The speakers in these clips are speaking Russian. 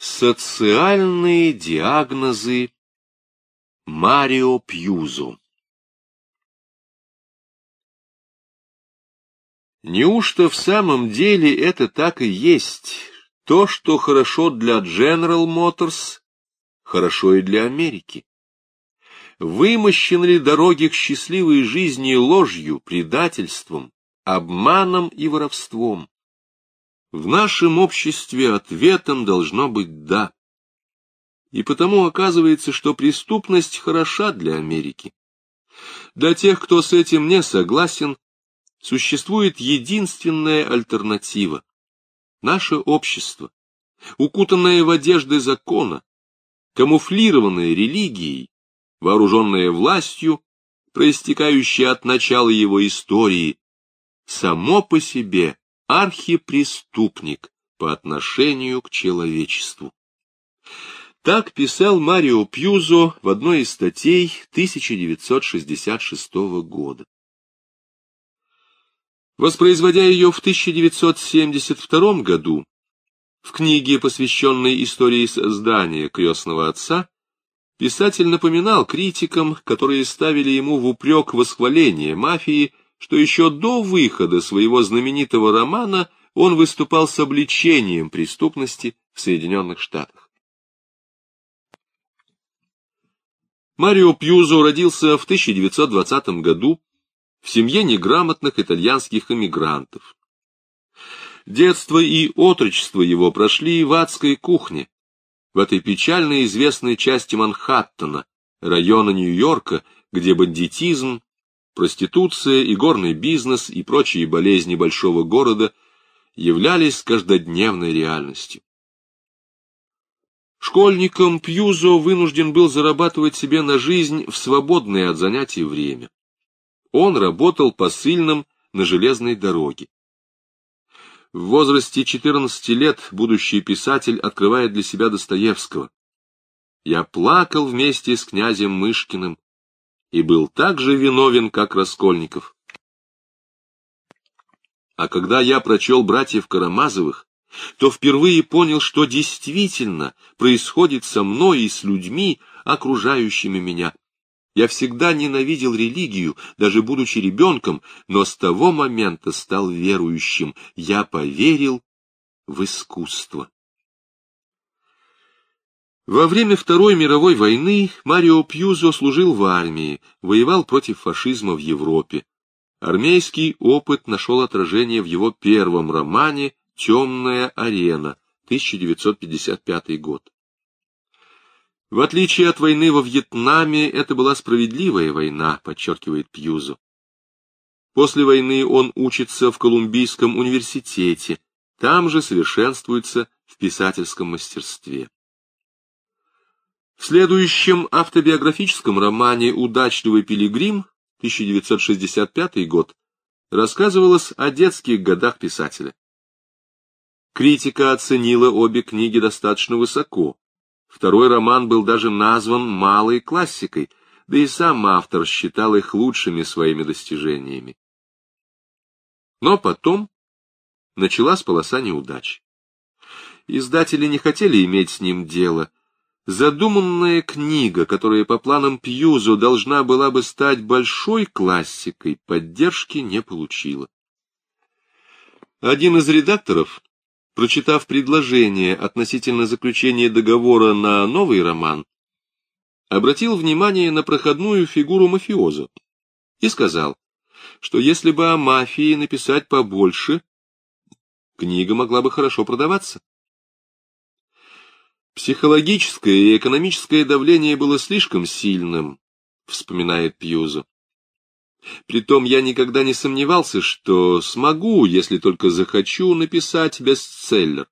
Социальные диагнозы Марио Пьюзо Неужто в самом деле это так и есть? То, что хорошо для General Motors, хорошо и для Америки. Вымощены ли дороги к счастливой жизни ложью, предательством, обманом и воровством? В нашем обществе ответом должно быть «да». И потому оказывается, что преступность хороша для Америки. Для тех, кто с этим не согласен, существует единственная альтернатива. Наше общество, укутанное в одежды закона, камуфлированное религией, вооруженное властью, проистекающее от начала его истории, само по себе архипреступник по отношению к человечеству. Так писал Марио Пьюзо в одной из статей 1966 года. Воспроизводя ее в 1972 году, в книге, посвященной истории создания крестного отца, писатель напоминал критикам, которые ставили ему в упрек восхваление мафии, что еще до выхода своего знаменитого романа он выступал с обличением преступности в Соединенных Штатах. Марио Пьюзо родился в 1920 году в семье неграмотных итальянских эмигрантов. Детство и отрочество его прошли в адской кухне, в этой печально известной части Манхэттена, района Нью-Йорка, где бандитизм, Проституция, и горный бизнес и прочие болезни большого города являлись каждодневной реальностью. Школьником Пьюзо вынужден был зарабатывать себе на жизнь в свободное от занятий время. Он работал посыльным на железной дороге. В возрасте 14 лет будущий писатель открывает для себя Достоевского. «Я плакал вместе с князем Мышкиным, и был так же виновен, как Раскольников. А когда я прочел братьев Карамазовых, то впервые понял, что действительно происходит со мной и с людьми, окружающими меня. Я всегда ненавидел религию, даже будучи ребенком, но с того момента стал верующим. Я поверил в искусство. Во время Второй мировой войны Марио Пьюзо служил в армии, воевал против фашизма в Европе. Армейский опыт нашел отражение в его первом романе «Темная арена» 1955 год. В отличие от войны во Вьетнаме, это была справедливая война, подчеркивает Пьюзо. После войны он учится в Колумбийском университете, там же совершенствуется в писательском мастерстве. В следующем автобиографическом романе «Удачливый пилигрим» 1965 год рассказывалось о детских годах писателя. Критика оценила обе книги достаточно высоко. Второй роман был даже назван малой классикой, да и сам автор считал их лучшими своими достижениями. Но потом началась полоса неудач. Издатели не хотели иметь с ним дело, Задуманная книга, которая по планам Пьюзо должна была бы стать большой классикой, поддержки не получила. Один из редакторов, прочитав предложение относительно заключения договора на новый роман, обратил внимание на проходную фигуру мафиоза и сказал, что если бы о мафии написать побольше, книга могла бы хорошо продаваться. Психологическое и экономическое давление было слишком сильным, вспоминает Пьюзо. Притом я никогда не сомневался, что смогу, если только захочу, написать бестселлер.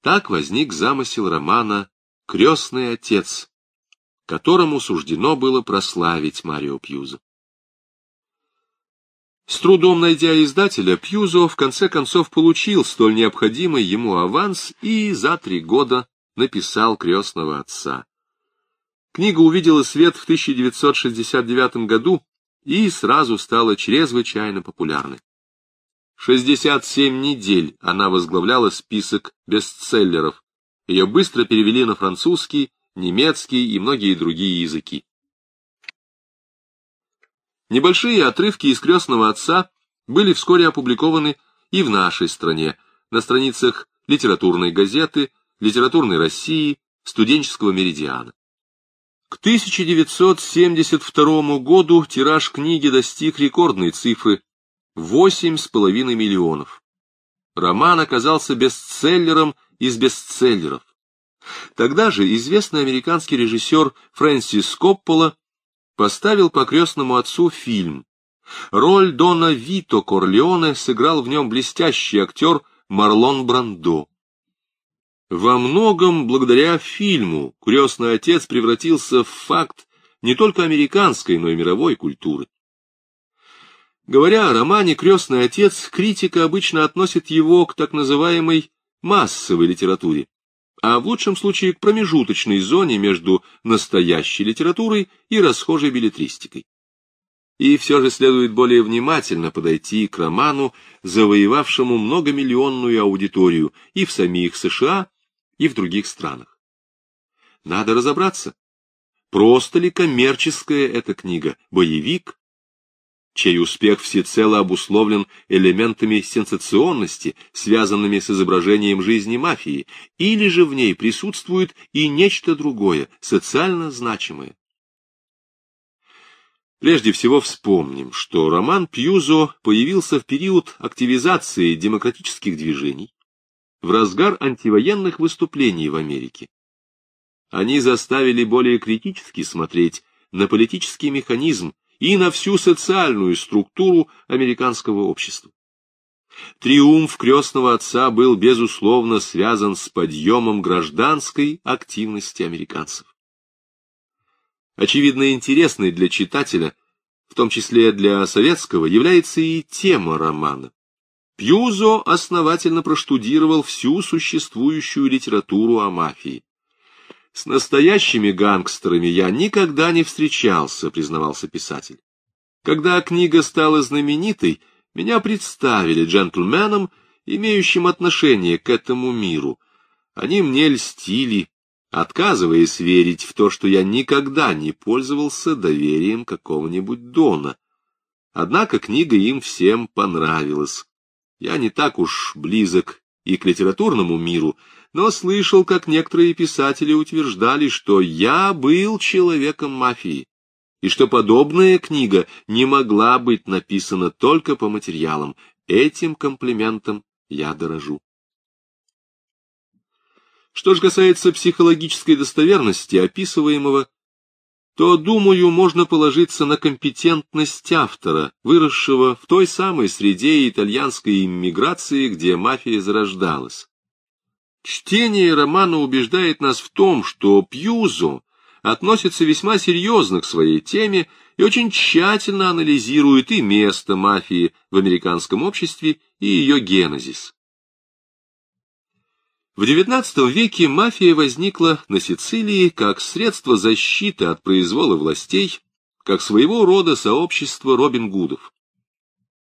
Так возник замысел романа «Крестный отец», которому суждено было прославить Марио Пьюзо. С трудом найдя издателя, Пьюзо в конце концов получил столь необходимый ему аванс и за три года написал «Крестного отца». Книга увидела свет в 1969 году и сразу стала чрезвычайно популярной. 67 недель она возглавляла список бестселлеров. Ее быстро перевели на французский, немецкий и многие другие языки. Небольшие отрывки из «Крестного отца» были вскоре опубликованы и в нашей стране, на страницах литературной газеты, литературной России, студенческого меридиана. К 1972 году тираж книги достиг рекордной цифры – 8,5 миллионов. Роман оказался бестселлером из бестселлеров. Тогда же известный американский режиссер Фрэнсис Коппола поставил по крестному отцу фильм. Роль Дона Вито Корлеоне сыграл в нем блестящий актер Марлон Брандо. Во многом благодаря фильму «Крестный отец» превратился в факт не только американской, но и мировой культуры. Говоря о романе «Крестный отец», критика обычно относит его к так называемой массовой литературе, а в лучшем случае к промежуточной зоне между настоящей литературой и расхожей билетристикой. И все же следует более внимательно подойти к роману, завоевавшему многомиллионную аудиторию и в самих США, и в других странах. Надо разобраться, просто ли коммерческая эта книга, боевик, чей успех всецело обусловлен элементами сенсационности, связанными с изображением жизни мафии, или же в ней присутствует и нечто другое, социально значимое. Прежде всего вспомним, что роман Пьюзо появился в период активизации демократических движений, в разгар антивоенных выступлений в Америке. Они заставили более критически смотреть на политический механизм и на всю социальную структуру американского общества. Триумф крестного отца был, безусловно, связан с подъемом гражданской активности американцев. Очевидно, интересной для читателя, в том числе для советского, является и тема романа. Пьюзо основательно проштудировал всю существующую литературу о мафии. «С настоящими гангстерами я никогда не встречался», — признавался писатель. «Когда книга стала знаменитой, меня представили джентльменом, имеющим отношение к этому миру. Они мне льстили, отказываясь верить в то, что я никогда не пользовался доверием какого-нибудь Дона. Однако книга им всем понравилась. Я не так уж близок и к литературному миру, но слышал, как некоторые писатели утверждали, что я был человеком мафии, и что подобная книга не могла быть написана только по материалам. Этим комплиментом я дорожу. Что же касается психологической достоверности описываемого, то, думаю, можно положиться на компетентность автора, выросшего в той самой среде итальянской иммиграции, где мафия зарождалась. Чтение романа убеждает нас в том, что Пьюзо относится весьма серьезно к своей теме и очень тщательно анализирует и место мафии в американском обществе, и ее генезис. В XIX веке мафия возникла на Сицилии как средство защиты от произвола властей, как своего рода сообщество Робин Гудов.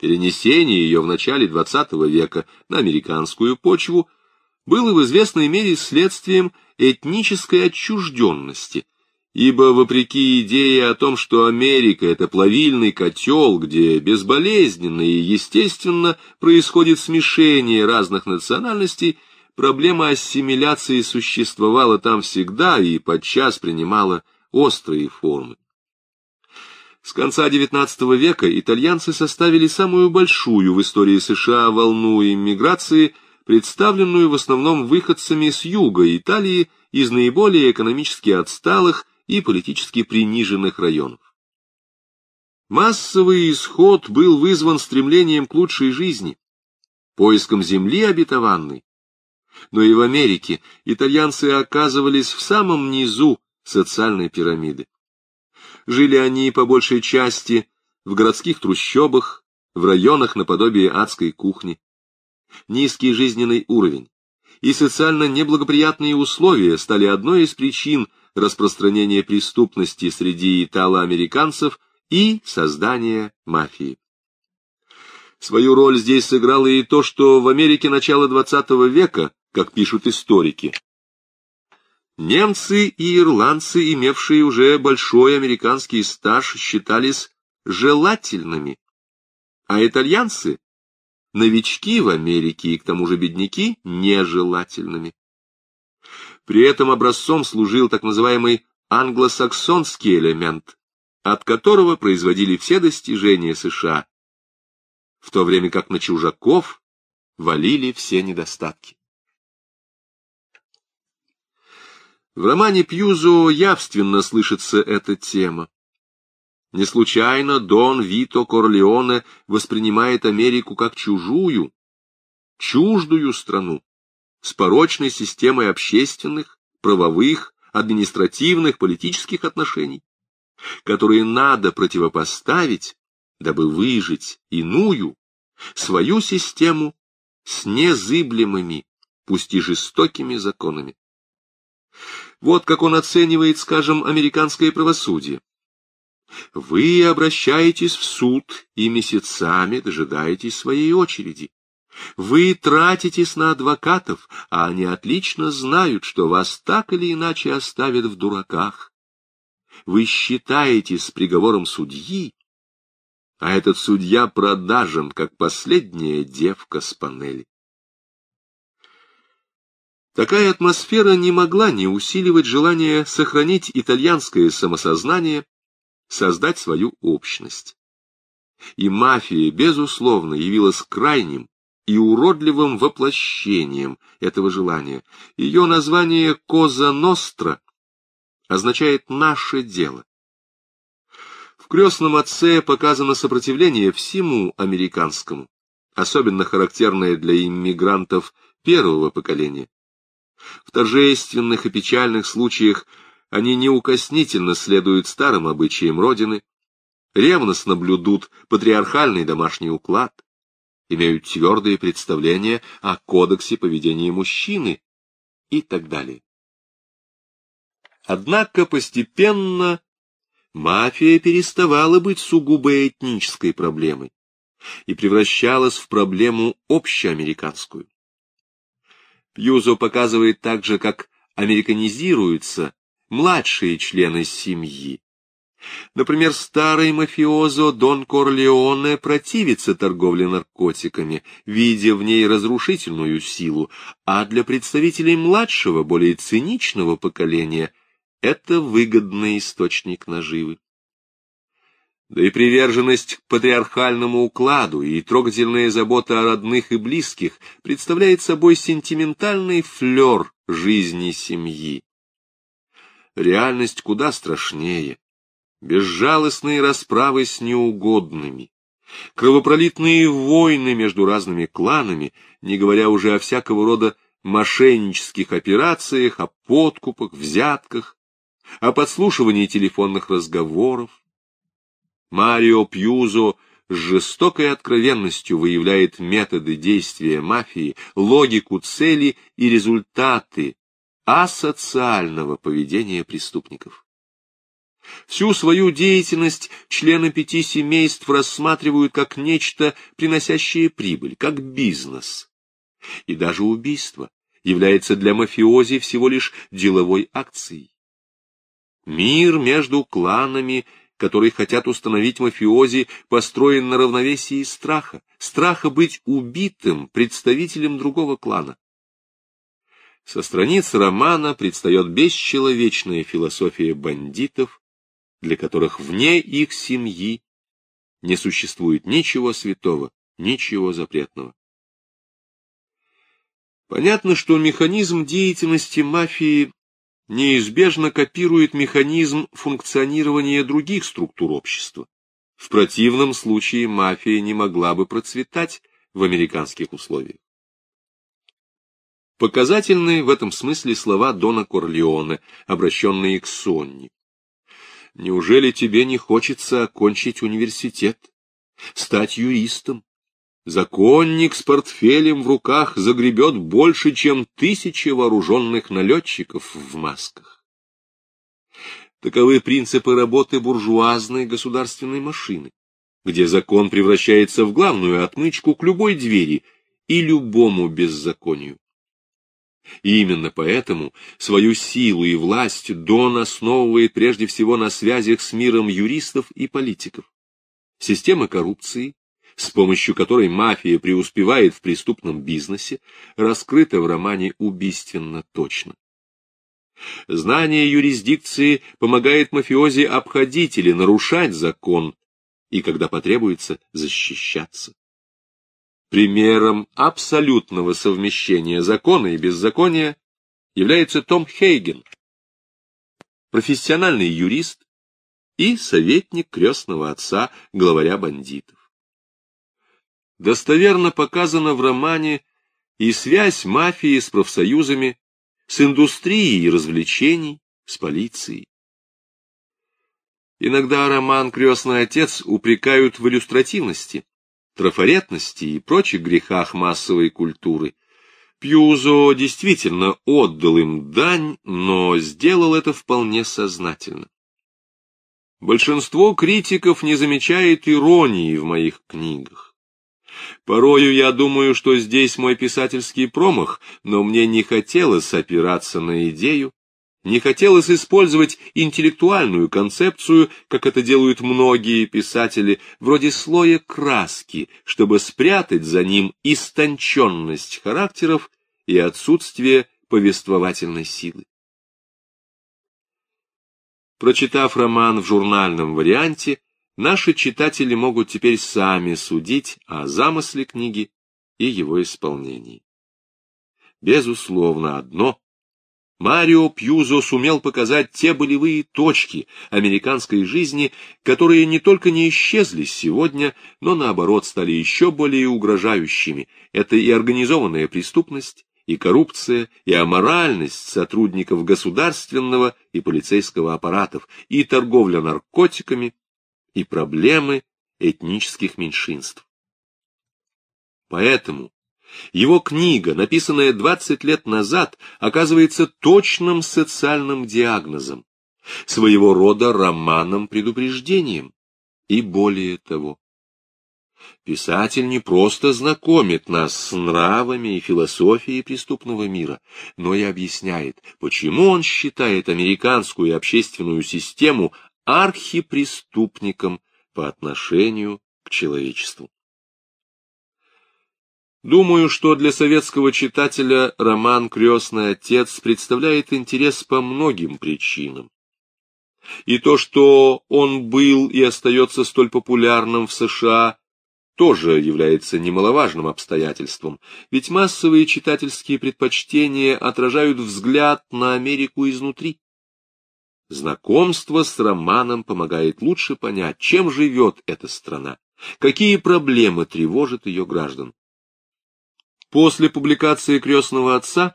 Перенесение ее в начале XX века на американскую почву было в известной мере следствием этнической отчужденности, ибо, вопреки идее о том, что Америка — это плавильный котел, где безболезненно и естественно происходит смешение разных национальностей, Проблема ассимиляции существовала там всегда и подчас принимала острые формы. С конца XIX века итальянцы составили самую большую в истории США волну иммиграции, представленную в основном выходцами с юга Италии из наиболее экономически отсталых и политически приниженных районов. Массовый исход был вызван стремлением к лучшей жизни, поиском земли обетованной, но и в Америке итальянцы оказывались в самом низу социальной пирамиды. Жили они по большей части в городских трущобах, в районах наподобие адской кухни. Низкий жизненный уровень и социально неблагоприятные условия стали одной из причин распространения преступности среди итало-американцев и создания мафии. Свою роль здесь сыграло и то, что в Америке начала XX века, как пишут историки, немцы и ирландцы, имевшие уже большой американский стаж, считались желательными, а итальянцы, новички в Америке и к тому же бедняки, нежелательными. При этом образцом служил так называемый англосаксонский элемент, от которого производили все достижения США, в то время как на чужаков валили все недостатки. В романе Пьюзо явственно слышится эта тема. Не случайно Дон Вито Корлеоне воспринимает Америку как чужую, чуждую страну, с порочной системой общественных, правовых, административных, политических отношений, которые надо противопоставить дабы выжить иную, свою систему с незыблемыми, пусть и жестокими законами. Вот как он оценивает, скажем, американское правосудие. Вы обращаетесь в суд и месяцами дожидаетесь своей очереди. Вы тратитесь на адвокатов, а они отлично знают, что вас так или иначе оставят в дураках. Вы считаетесь с приговором судьи, а этот судья продажен, как последняя девка с панели. Такая атмосфера не могла не усиливать желание сохранить итальянское самосознание, создать свою общность. И мафия, безусловно, явилась крайним и уродливым воплощением этого желания. Ее название «Коза Ностра» означает «наше дело». В «Крестном отце» показано сопротивление всему американскому, особенно характерное для иммигрантов первого поколения. В торжественных и печальных случаях они неукоснительно следуют старым обычаям Родины, ревностно блюдут патриархальный домашний уклад, имеют твердые представления о кодексе поведения мужчины и так далее. Однако постепенно мафия переставала быть сугубо этнической проблемой и превращалась в проблему общеамериканскую. Пьюзо показывает также, как американизируются младшие члены семьи. Например, старый мафиозо Дон Корлеоне противится торговле наркотиками, видя в ней разрушительную силу, а для представителей младшего, более циничного поколения – это выгодный источник наживы. Да и приверженность к патриархальному укладу и трогательная забота о родных и близких представляет собой сентиментальный флер жизни семьи. Реальность куда страшнее. Безжалостные расправы с неугодными, кровопролитные войны между разными кланами, не говоря уже о всякого рода мошеннических операциях, о подкупах, взятках, о подслушивании телефонных разговоров. Марио Пьюзо с жестокой откровенностью выявляет методы действия мафии, логику цели и результаты асоциального поведения преступников. Всю свою деятельность члены пяти семейств рассматривают как нечто, приносящее прибыль, как бизнес. И даже убийство является для мафиози всего лишь деловой акцией. Мир между кланами, которые хотят установить мафиози, построен на равновесии страха, страха быть убитым представителем другого клана. Со страниц романа предстает бесчеловечная философия бандитов, для которых вне их семьи не существует ничего святого, ничего запретного. Понятно, что механизм деятельности мафии неизбежно копирует механизм функционирования других структур общества. В противном случае мафия не могла бы процветать в американских условиях. Показательны в этом смысле слова Дона Корлеоне, обращенные к Сонни. «Неужели тебе не хочется окончить университет, стать юристом, Законник с портфелем в руках загребет больше, чем тысячи вооруженных налетчиков в масках. Таковы принципы работы буржуазной государственной машины. где закон превращается в главную отмычку к любой двери и любому беззаконию. И именно поэтому свою силу и власть Дон основывает прежде всего на связях с миром юристов и политиков. Система коррупции, с помощью которой мафия преуспевает в преступном бизнесе, раскрыта в романе убийственно точно. Знание юрисдикции помогает мафиози обходить или нарушать закон, и, когда потребуется, защищаться. Примером абсолютного совмещения закона и беззакония является Том Хейген, профессиональный юрист и советник крестного отца, главаря бандитов. Достоверно показана в романе и связь мафии с профсоюзами, с индустрией развлечений, с полицией. Иногда роман «Крестный отец» упрекают в иллюстративности, трафаретности и прочих грехах массовой культуры. Пьюзо действительно отдал им дань, но сделал это вполне сознательно. Большинство критиков не замечает иронии в моих книгах. Порою я думаю, что здесь мой писательский промах, но мне не хотелось опираться на идею, не хотелось использовать интеллектуальную концепцию, как это делают многие писатели, вроде слоя краски, чтобы спрятать за ним истонченность характеров и отсутствие повествовательной силы. Прочитав роман в журнальном варианте, наши читатели могут теперь сами судить о замысле книги и его исполнении. Безусловно, одно Марио Пьюзо сумел показать те болевые точки американской жизни, которые не только не исчезли сегодня, но наоборот стали еще более угрожающими. Это и организованная преступность, и коррупция, и аморальность сотрудников государственного и полицейского аппаратов, и торговля наркотиками, и проблемы этнических меньшинств. Поэтому его книга, написанная 20 лет назад, оказывается точным социальным диагнозом, своего рода романом-предупреждением. И более того, писатель не просто знакомит нас с нравами и философией преступного мира, но и объясняет, почему он считает американскую общественную систему архипреступником по отношению к человечеству. Думаю, что для советского читателя роман «Крестный отец» представляет интерес по многим причинам. И то, что он был и остается столь популярным в США, тоже является немаловажным обстоятельством, ведь массовые читательские предпочтения отражают взгляд на Америку изнутри. Знакомство с романом помогает лучше понять, чем живет эта страна, какие проблемы тревожат ее граждан. После публикации «Крестного отца»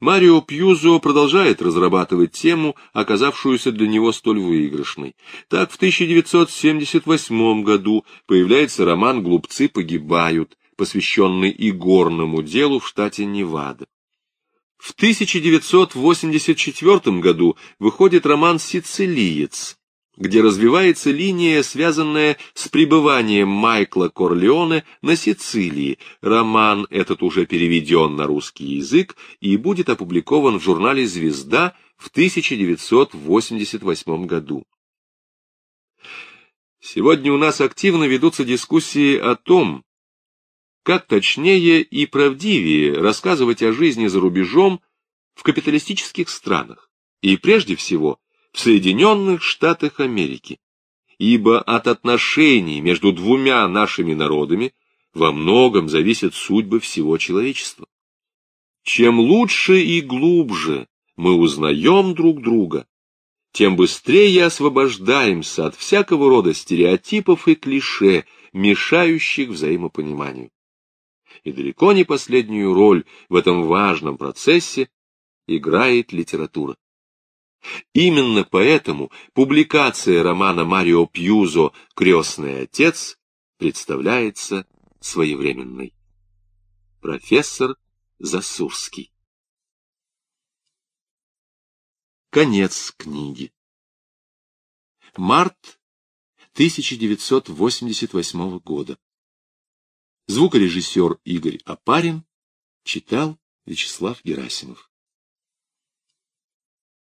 Марио Пьюзо продолжает разрабатывать тему, оказавшуюся для него столь выигрышной. Так в 1978 году появляется роман «Глупцы погибают», посвященный игорному делу в штате Невада. В 1984 году выходит роман «Сицилиец», где развивается линия, связанная с пребыванием Майкла Корлеоне на Сицилии. Роман этот уже переведен на русский язык и будет опубликован в журнале «Звезда» в 1988 году. Сегодня у нас активно ведутся дискуссии о том, как точнее и правдивее рассказывать о жизни за рубежом в капиталистических странах, и прежде всего в Соединенных Штатах Америки, ибо от отношений между двумя нашими народами во многом зависят судьбы всего человечества. Чем лучше и глубже мы узнаем друг друга, тем быстрее освобождаемся от всякого рода стереотипов и клише, мешающих взаимопониманию. И далеко не последнюю роль в этом важном процессе играет литература. Именно поэтому публикация романа Марио Пьюзо «Крестный отец» представляется своевременной. Профессор Засурский Конец книги. Март 1988 года. Звукорежиссер Игорь Апарин читал Вячеслав Герасимов.